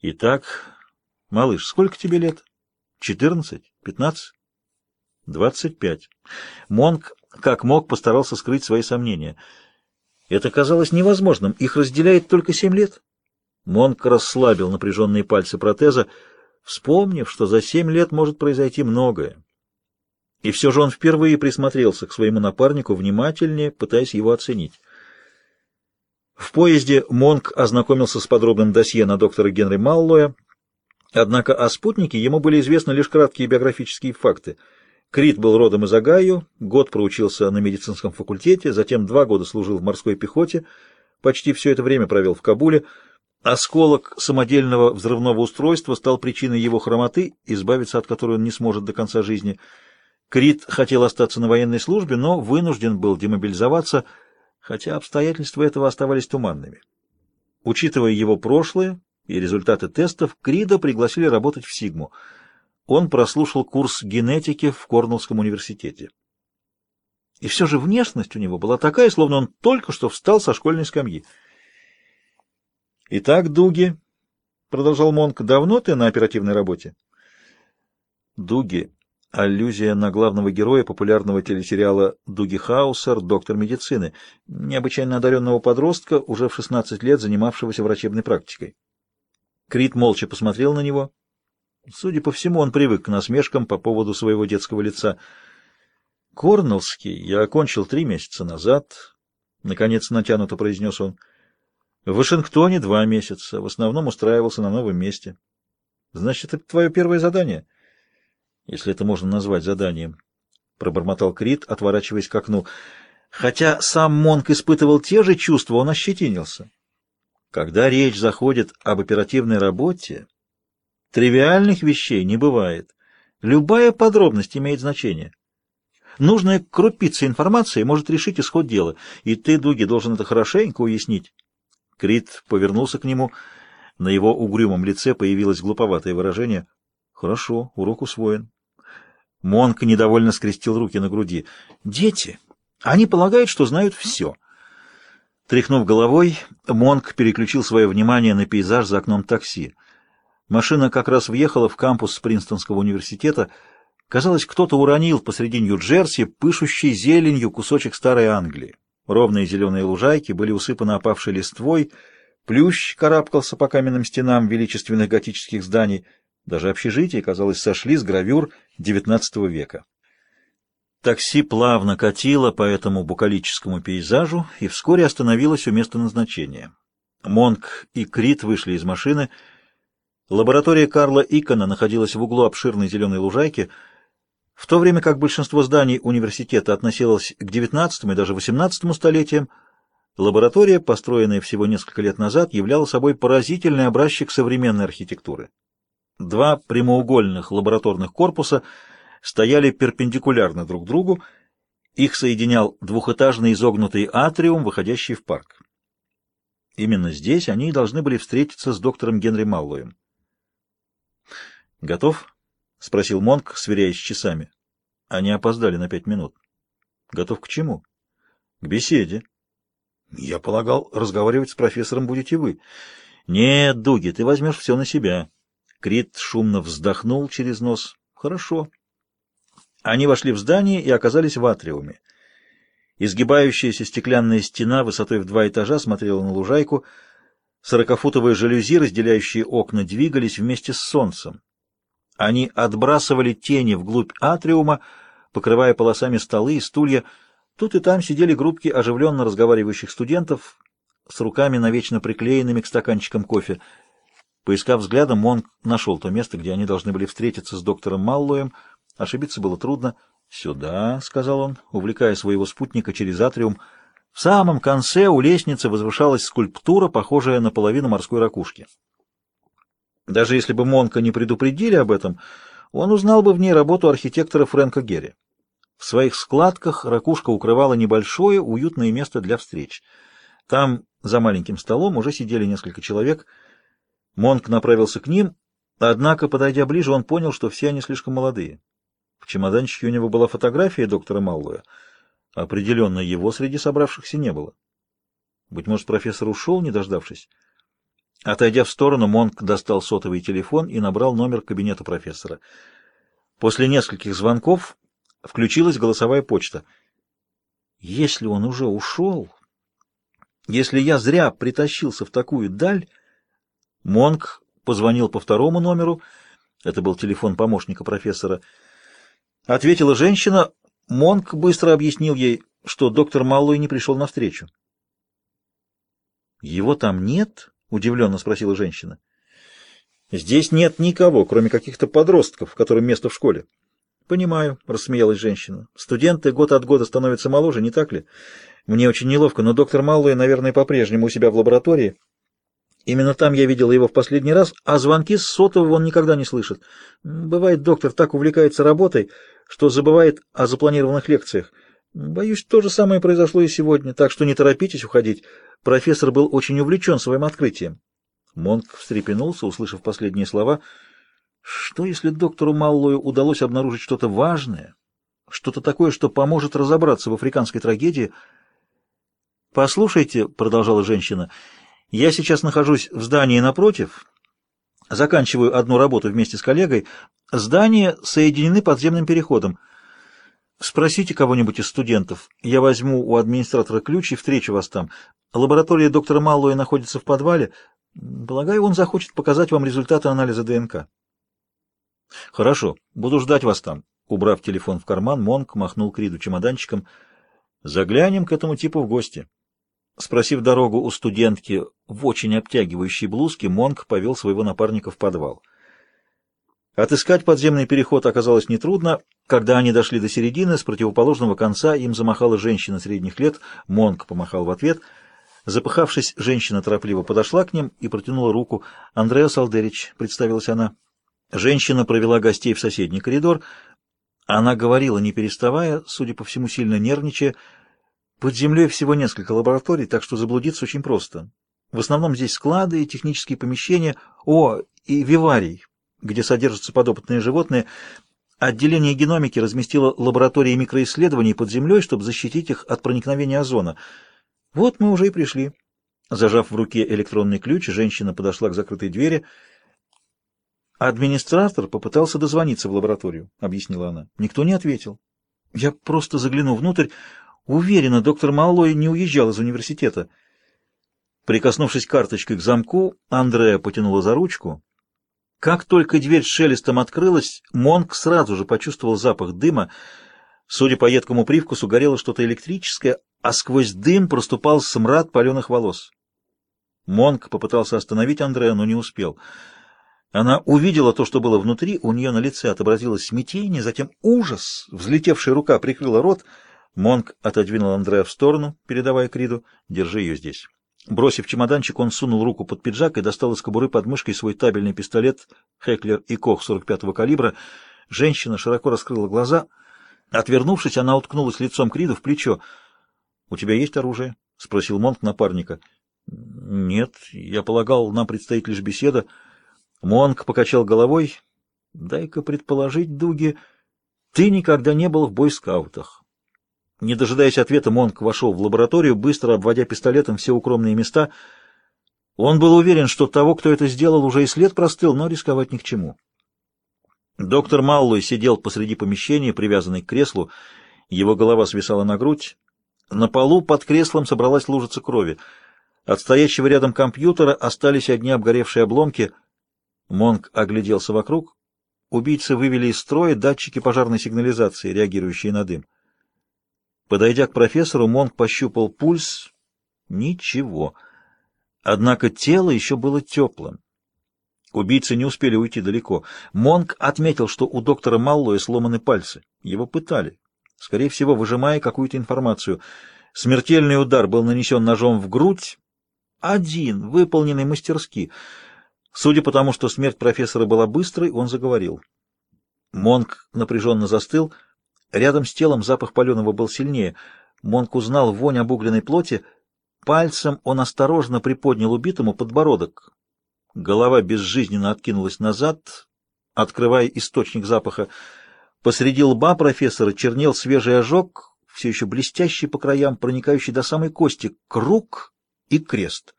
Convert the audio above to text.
Итак, малыш, сколько тебе лет? Четырнадцать? Пятнадцать? Двадцать пять. Монк, как мог, постарался скрыть свои сомнения. Это казалось невозможным. Их разделяет только семь лет. Монк расслабил напряженные пальцы протеза, вспомнив, что за семь лет может произойти многое. И все же он впервые присмотрелся к своему напарнику внимательнее, пытаясь его оценить. В поезде Монк ознакомился с подробным досье на доктора Генри Маллоя, однако о спутнике ему были известны лишь краткие биографические факты. Крит был родом из Огайо, год проучился на медицинском факультете, затем два года служил в морской пехоте, почти все это время провел в Кабуле. Осколок самодельного взрывного устройства стал причиной его хромоты, избавиться от которой он не сможет до конца жизни. Крит хотел остаться на военной службе, но вынужден был демобилизоваться – хотя обстоятельства этого оставались туманными. Учитывая его прошлое и результаты тестов, Крида пригласили работать в Сигму. Он прослушал курс генетики в Корнеллском университете. И все же внешность у него была такая, словно он только что встал со школьной скамьи. «Итак, Дуги», — продолжал Монк, — «давно ты на оперативной работе?» Дуги Аллюзия на главного героя популярного телесериала Дуги Хаусер «Доктор медицины», необычайно одаренного подростка, уже в 16 лет занимавшегося врачебной практикой. Крит молча посмотрел на него. Судя по всему, он привык к насмешкам по поводу своего детского лица. «Корнеллский я окончил три месяца назад», — наконец натянуто произнес он. «В Вашингтоне два месяца, в основном устраивался на новом месте». «Значит, это твое первое задание?» Если это можно назвать заданием, — пробормотал Крит, отворачиваясь к окну. Хотя сам Монк испытывал те же чувства, он ощетинился. Когда речь заходит об оперативной работе, тривиальных вещей не бывает. Любая подробность имеет значение. Нужная крупица информации может решить исход дела, и ты, Дуги, должен это хорошенько уяснить. Крит повернулся к нему. На его угрюмом лице появилось глуповатое выражение. «Хорошо, урок усвоен». Монк недовольно скрестил руки на груди. «Дети! Они полагают, что знают все». Тряхнув головой, Монк переключил свое внимание на пейзаж за окном такси. Машина как раз въехала в кампус Принстонского университета. Казалось, кто-то уронил посреди Нью-Джерси пышущий зеленью кусочек старой Англии. Ровные зеленые лужайки были усыпаны опавшей листвой, плющ карабкался по каменным стенам величественных готических зданий — даже общежития, казалось, сошли с гравюр XIX века. Такси плавно катило по этому букалическому пейзажу и вскоре остановилось у места назначения. Монк и Крит вышли из машины. Лаборатория Карла Икона находилась в углу обширной зеленой лужайки, в то время как большинство зданий университета относилось к XIX и даже XVIII столетиям, лаборатория, построенная всего несколько лет назад, являла собой поразительный образчик современной архитектуры. Два прямоугольных лабораторных корпуса стояли перпендикулярно друг другу, их соединял двухэтажный изогнутый атриум, выходящий в парк. Именно здесь они и должны были встретиться с доктором Генри Маллоем. «Готов?» — спросил Монк, сверяясь с часами. Они опоздали на пять минут. «Готов к чему?» «К беседе». «Я полагал, разговаривать с профессором будете вы». «Нет, Дуги, ты возьмешь все на себя». Крит шумно вздохнул через нос. «Хорошо». Они вошли в здание и оказались в атриуме. Изгибающаяся стеклянная стена высотой в два этажа смотрела на лужайку. Сорокафутовые жалюзи, разделяющие окна, двигались вместе с солнцем. Они отбрасывали тени вглубь атриума, покрывая полосами столы и стулья. Тут и там сидели группки оживленно разговаривающих студентов с руками навечно приклеенными к стаканчикам кофе. Поискав взглядом, Монк нашел то место, где они должны были встретиться с доктором Маллоем. Ошибиться было трудно. «Сюда», — сказал он, увлекая своего спутника через атриум. В самом конце у лестницы возвышалась скульптура, похожая на половину морской ракушки. Даже если бы Монка не предупредили об этом, он узнал бы в ней работу архитектора Фрэнка Герри. В своих складках ракушка укрывала небольшое, уютное место для встреч. Там, за маленьким столом, уже сидели несколько человек — Монк направился к ним, однако, подойдя ближе, он понял, что все они слишком молодые. В чемоданчике у него была фотография доктора Маллоя. Определенно его среди собравшихся не было. Быть может, профессор ушел, не дождавшись? Отойдя в сторону, Монк достал сотовый телефон и набрал номер кабинета профессора. После нескольких звонков включилась голосовая почта. Если он уже ушел, если я зря притащился в такую даль, Монк позвонил по второму номеру, это был телефон помощника профессора, ответила женщина, Монк быстро объяснил ей, что доктор Маллой не пришел навстречу. «Его там нет?» — удивленно спросила женщина. «Здесь нет никого, кроме каких-то подростков, которым место в школе». «Понимаю», — рассмеялась женщина. «Студенты год от года становятся моложе, не так ли? Мне очень неловко, но доктор Маллой, наверное, по-прежнему у себя в лаборатории. Именно там я видела его в последний раз, а звонки с сотового он никогда не слышит. Бывает, доктор так увлекается работой, что забывает о запланированных лекциях. Боюсь, то же самое произошло и сегодня, так что не торопитесь уходить. Профессор был очень увлечен своим открытием». Монк встрепенулся, услышав последние слова — что, если доктору Маллою удалось обнаружить что-то важное, что-то такое, что поможет разобраться в африканской трагедии? «Послушайте», — продолжала женщина, — «я сейчас нахожусь в здании напротив, заканчиваю одну работу вместе с коллегой. Здания соединены подземным переходом. Спросите кого-нибудь из студентов. Я возьму у администратора ключ и встречу вас там. Лаборатория доктора Маллоя находится в подвале. Полагаю, он захочет показать вам результаты анализа ДНК». «Хорошо, буду ждать вас там». Убрав телефон в карман, Монк махнул Криду чемоданчиком. «Заглянем к этому типу в гости». Спросив дорогу у студентки в очень обтягивающей блузке, Монк повел своего напарника в подвал. Отыскать подземный переход оказалось нетрудно. Когда они дошли до середины, с противоположного конца им замахала женщина средних лет. Монк помахал в ответ. Запыхавшись, женщина торопливо подошла к ним и протянула руку. «Андреа Салдерич», — представилась она. Женщина провела гостей в соседний коридор. Она говорила, не переставая, судя по всему, сильно нервничая. Под землей всего несколько лабораторий, так что заблудиться очень просто. В основном здесь склады и технические помещения. О, и виварий, где содержатся подопытные животные. Отделение геномики разместило лаборатории микроисследований под землей, чтобы защитить их от проникновения озона. Вот мы уже и пришли. Зажав в руке электронный ключ, женщина подошла к закрытой двери — Администратор попытался дозвониться в лабораторию, объяснила она. Никто не ответил. Я просто загляну внутрь. Уверена, доктор Маллой не уезжал из университета. Прикоснувшись карточкой к замку, Андрея потянула за ручку. Как только дверь шелестом открылась, Монк сразу же почувствовал запах дыма. Судя по едкому привкусу, горело что-то электрическое, а сквозь дым проступал смрад паленых волос. Монк попытался остановить Андрея, но не успел. Она увидела то, что было внутри, у нее на лице отобразилось смятение, затем ужас. Взлетевшая рука прикрыла рот. Монк отодвинул Андрея в сторону, передавая Криду. «Держи ее здесь». Бросив чемоданчик, он сунул руку под пиджак и достал из кобуры под мышкой свой табельный пистолет «Хеклер» и «Кох» 45-го калибра. Женщина широко раскрыла глаза. Отвернувшись, она уткнулась лицом Криду в плечо. «У тебя есть оружие?» — спросил Монк напарника. «Нет, я полагал, нам предстоит лишь беседа». Монк покачал головой. «Дай-ка предположить, Дуги, ты никогда не был в бойскаутах». Не дожидаясь ответа, Монк вошел в лабораторию, быстро обводя пистолетом все укромные места. Он был уверен, что того, кто это сделал, уже и след простыл, но рисковать ни к чему. Доктор Маллой сидел посреди помещения, привязанный к креслу. Его голова свисала на грудь. На полу под креслом собралась лужица крови. От стоящего рядом компьютера остались одни обгоревшие обломки — Монк огляделся вокруг. Убийцы вывели из строя датчики пожарной сигнализации, реагирующие на дым. Подойдя к профессору, Монк пощупал пульс. Ничего. Однако тело еще было теплым. Убийцы не успели уйти далеко. Монк отметил, что у доктора Маллоя сломаны пальцы. Его пытали, скорее всего, выжимая какую-то информацию. Смертельный удар был нанесен ножом в грудь. Один, выполненный мастерски. Судя по тому, что смерть профессора была быстрой, он заговорил. Монк напряженно застыл. Рядом с телом запах паленого был сильнее. Монк узнал вонь обугленной плоти. Пальцем он осторожно приподнял убитому подбородок. Голова безжизненно откинулась назад, открывая источник запаха. Посреди лба профессора чернел свежий ожог, все еще блестящий по краям, проникающий до самой кости, круг и крест.